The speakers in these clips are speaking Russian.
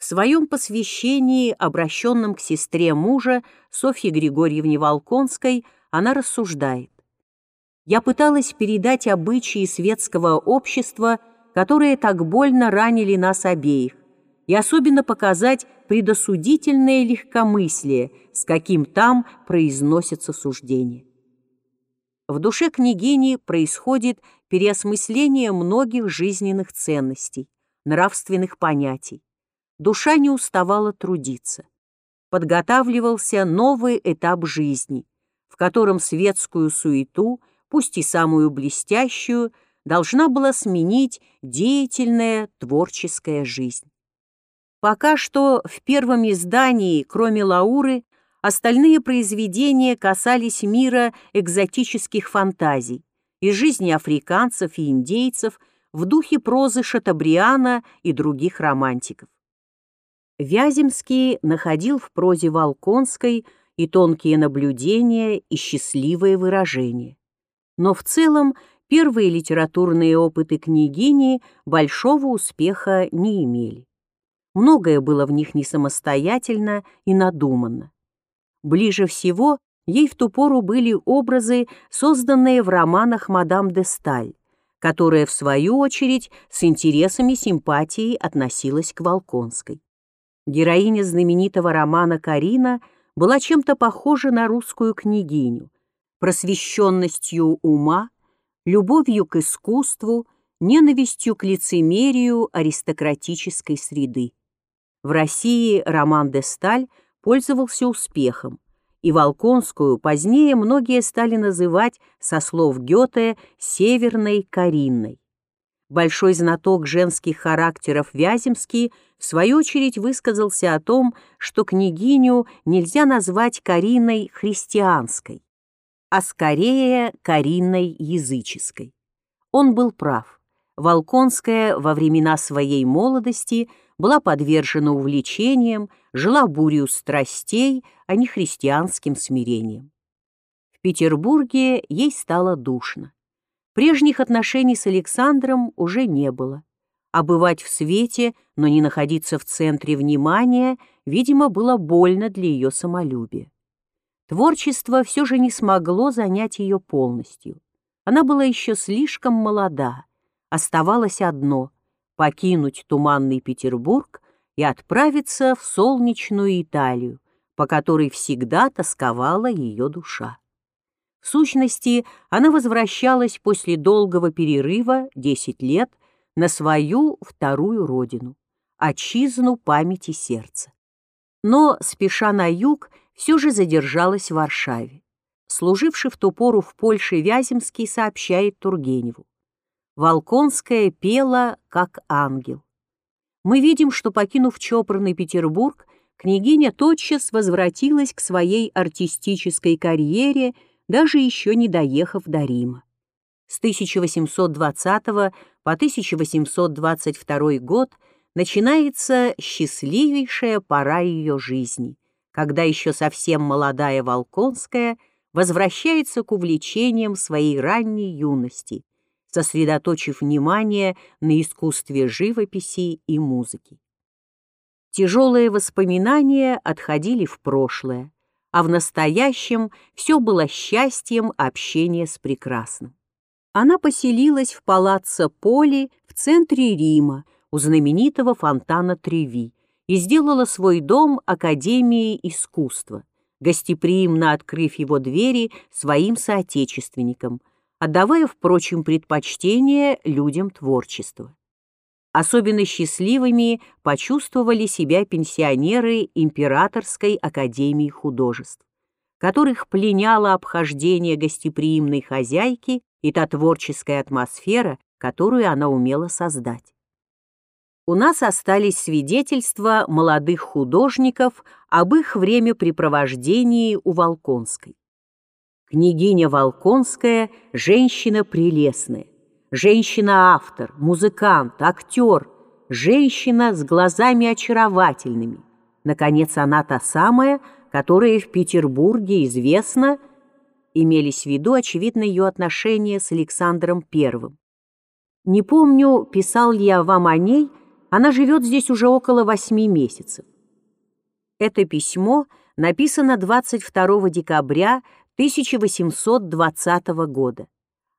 В своем посвящении, обращенном к сестре мужа, Софье Григорьевне Волконской, она рассуждает. «Я пыталась передать обычаи светского общества, которые так больно ранили нас обеих, и особенно показать предосудительное легкомыслие, с каким там произносятся суждения. В душе княгини происходит переосмысление многих жизненных ценностей, нравственных понятий. Душа не уставала трудиться. Подготавливался новый этап жизни, в котором светскую суету, пусть и самую блестящую, должна была сменить деятельная творческая жизнь. Пока что в первом издании, кроме Лауры, остальные произведения касались мира экзотических фантазий и жизни африканцев и индейцев в духе прозы Шатабриана и других романтиков. Вяземский находил в прозе Волконской и тонкие наблюдения, и счастливые выражения. Но в целом первые литературные опыты княгини большого успеха не имели. Многое было в них не самостоятельно и надуманно. Ближе всего ей в ту пору были образы, созданные в романах «Мадам де Сталь», которая, в свою очередь, с интересом и симпатией относилась к Волконской. Героиня знаменитого романа «Карина» была чем-то похожа на русскую княгиню, просвещенностью ума, любовью к искусству, ненавистью к лицемерию аристократической среды. В России роман де Сталь пользовался успехом, и Волконскую позднее многие стали называть, со слов Гёте, «северной Каринной». Большой знаток женских характеров Вяземский в свою очередь высказался о том, что княгиню нельзя назвать Кариной христианской, а скорее Кариной языческой. Он был прав. Волконская во времена своей молодости была подвержена увлечениям, жила бурью страстей, а не христианским смирением. В Петербурге ей стало душно. Прежних отношений с Александром уже не было. А бывать в свете, но не находиться в центре внимания, видимо, было больно для ее самолюбия. Творчество все же не смогло занять ее полностью. Она была еще слишком молода, оставалось одно — покинуть туманный Петербург и отправиться в солнечную Италию, по которой всегда тосковала ее душа. В сущности, она возвращалась после долгого перерыва, 10 лет, на свою вторую родину, отчизну памяти сердца. Но, спеша на юг, все же задержалась в Варшаве. Служивший в ту пору в Польше Вяземский сообщает Тургеневу. Волконская пела, как ангел. Мы видим, что, покинув чопорный Петербург, княгиня тотчас возвратилась к своей артистической карьере, даже еще не доехав до Рима. С 1820 по 1822 год начинается счастливейшая пора ее жизни, когда еще совсем молодая Волконская возвращается к увлечениям своей ранней юности, сосредоточив внимание на искусстве живописи и музыки. Тяжелые воспоминания отходили в прошлое, а в настоящем все было счастьем общения с прекрасным. Она поселилась в палаццо Поли в центре Рима у знаменитого фонтана Треви и сделала свой дом Академией искусства, гостеприимно открыв его двери своим соотечественникам – отдавая, впрочем, предпочтение людям творчества. Особенно счастливыми почувствовали себя пенсионеры Императорской академии художеств, которых пленяло обхождение гостеприимной хозяйки и та творческая атмосфера, которую она умела создать. У нас остались свидетельства молодых художников об их времяпрепровождении у Волконской. Княгиня Волконская – женщина прелестная, женщина-автор, музыкант, актер, женщина с глазами очаровательными. Наконец, она та самая, которая в Петербурге известна, имелись в виду, очевидно, ее отношения с Александром I. Не помню, писал ли я вам о ней, Она живет здесь уже около восьми месяцев. Это письмо написано 22 декабря 1820 года,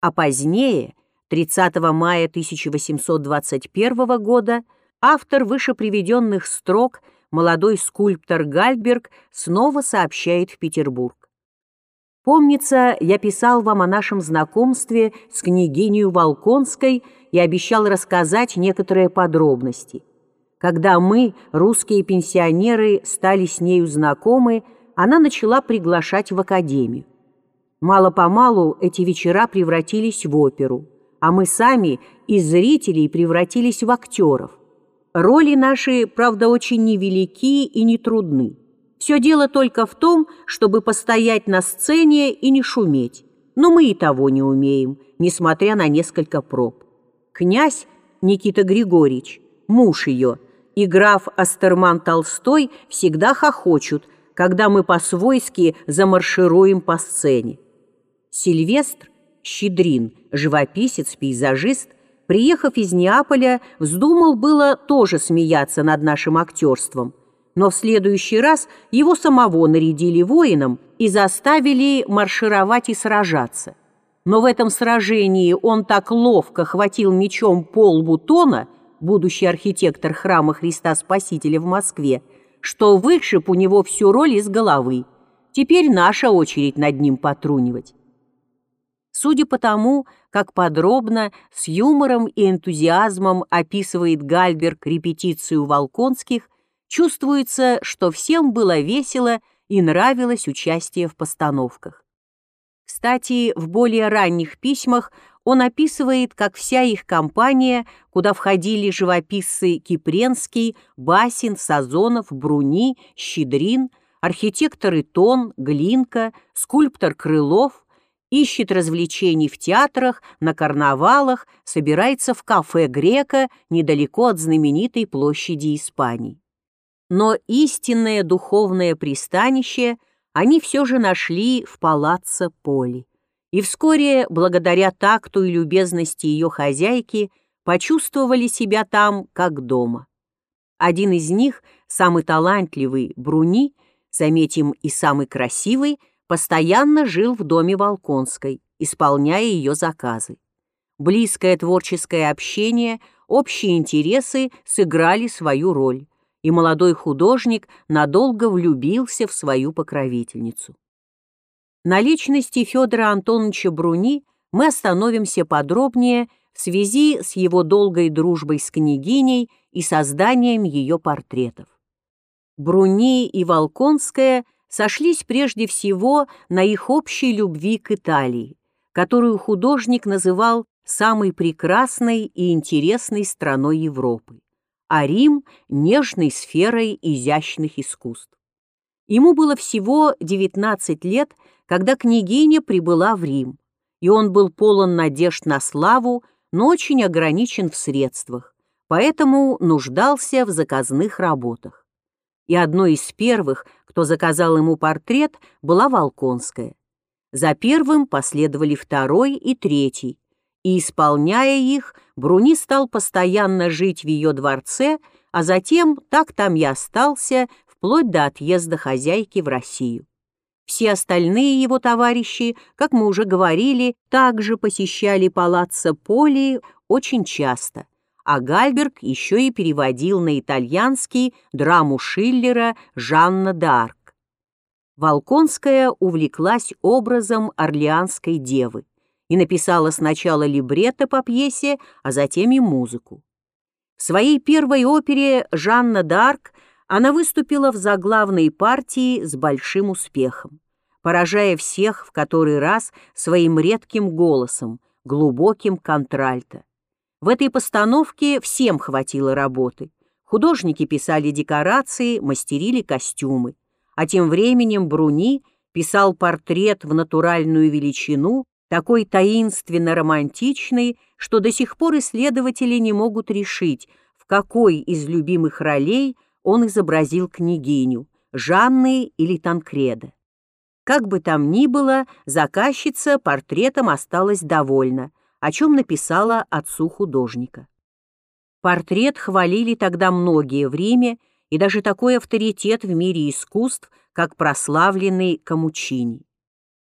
а позднее, 30 мая 1821 года, автор вышеприведенных строк молодой скульптор Гальберг снова сообщает в Петербург. Помнится, я писал вам о нашем знакомстве с княгиней Волконской и обещал рассказать некоторые подробности. Когда мы, русские пенсионеры, стали с нею знакомы, она начала приглашать в академию. Мало-помалу эти вечера превратились в оперу, а мы сами из зрителей превратились в актеров. Роли наши, правда, очень невелики и нетрудны. Все дело только в том, чтобы постоять на сцене и не шуметь. Но мы и того не умеем, несмотря на несколько проб. Князь Никита Григорьевич, муж ее, и граф Астерман Толстой всегда хохочут, когда мы по-свойски замаршируем по сцене. Сильвестр Щедрин, живописец, пейзажист, приехав из Неаполя, вздумал было тоже смеяться над нашим актерством – но в следующий раз его самого нарядили воином и заставили маршировать и сражаться. Но в этом сражении он так ловко хватил мечом пол бутона, будущий архитектор храма Христа Спасителя в Москве, что вышиб у него всю роль из головы. Теперь наша очередь над ним потрунивать. Судя по тому, как подробно, с юмором и энтузиазмом описывает Гальберг репетицию Волконских, чувствуется, что всем было весело и нравилось участие в постановках. Кстати, в более ранних письмах он описывает, как вся их компания, куда входили живописцы Кипренский, Басин, Сазонов, Бруни, Щедрин, архитекторы Тон, Глинка, скульптор Крылов, ищет развлечений в театрах, на карнавалах, собирается в кафе «Грека» недалеко от знаменитой площади Испании но истинное духовное пристанище они все же нашли в палаццо Поли. И вскоре, благодаря такту и любезности ее хозяйки, почувствовали себя там как дома. Один из них, самый талантливый, Бруни, заметим, и самый красивый, постоянно жил в доме Волконской, исполняя ее заказы. Близкое творческое общение, общие интересы сыграли свою роль и молодой художник надолго влюбился в свою покровительницу. На личности Федора Антоновича Бруни мы остановимся подробнее в связи с его долгой дружбой с княгиней и созданием ее портретов. Бруни и Волконская сошлись прежде всего на их общей любви к Италии, которую художник называл самой прекрасной и интересной страной Европы а Рим – нежной сферой изящных искусств. Ему было всего 19 лет, когда княгиня прибыла в Рим, и он был полон надежд на славу, но очень ограничен в средствах, поэтому нуждался в заказных работах. И одной из первых, кто заказал ему портрет, была Волконская. За первым последовали второй и третий, и, исполняя их, Бруни стал постоянно жить в ее дворце, а затем так там и остался, вплоть до отъезда хозяйки в Россию. Все остальные его товарищи, как мы уже говорили, также посещали палаццо Поли очень часто, а Гальберг еще и переводил на итальянский драму Шиллера «Жанна д'Арк». Волконская увлеклась образом орлеанской девы и написала сначала либретто по пьесе, а затем и музыку. В своей первой опере «Жанна д'Арк» она выступила в заглавной партии с большим успехом, поражая всех в который раз своим редким голосом, глубоким контральто. В этой постановке всем хватило работы. Художники писали декорации, мастерили костюмы. А тем временем Бруни писал портрет в натуральную величину такой таинственно романтичный, что до сих пор исследователи не могут решить, в какой из любимых ролей он изобразил княгиню, Жанны или Танкреда. Как бы там ни было, заказчица портретом осталась довольна, о чем написала отцу художника. Портрет хвалили тогда многие в Риме и даже такой авторитет в мире искусств, как прославленный Камучини.